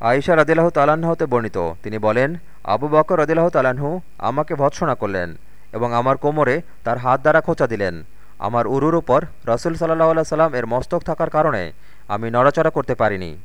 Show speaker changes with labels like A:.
A: আয়েশা রদিল্লাহ তালাহ হতে বর্ণিত। তিনি বলেন, আবু বকর রদিল্লাহ তালাহু আমাকে ভৎসনা করলেন এবং আমার কোমরে তার হাত দ্বারা খোঁচা দিলেন। আমার উরুর উপর রসুল সাল্লাহ সাল্লাম এর মস্তক থাকার কারণে আমি নড়াচড়া করতে পারিনি।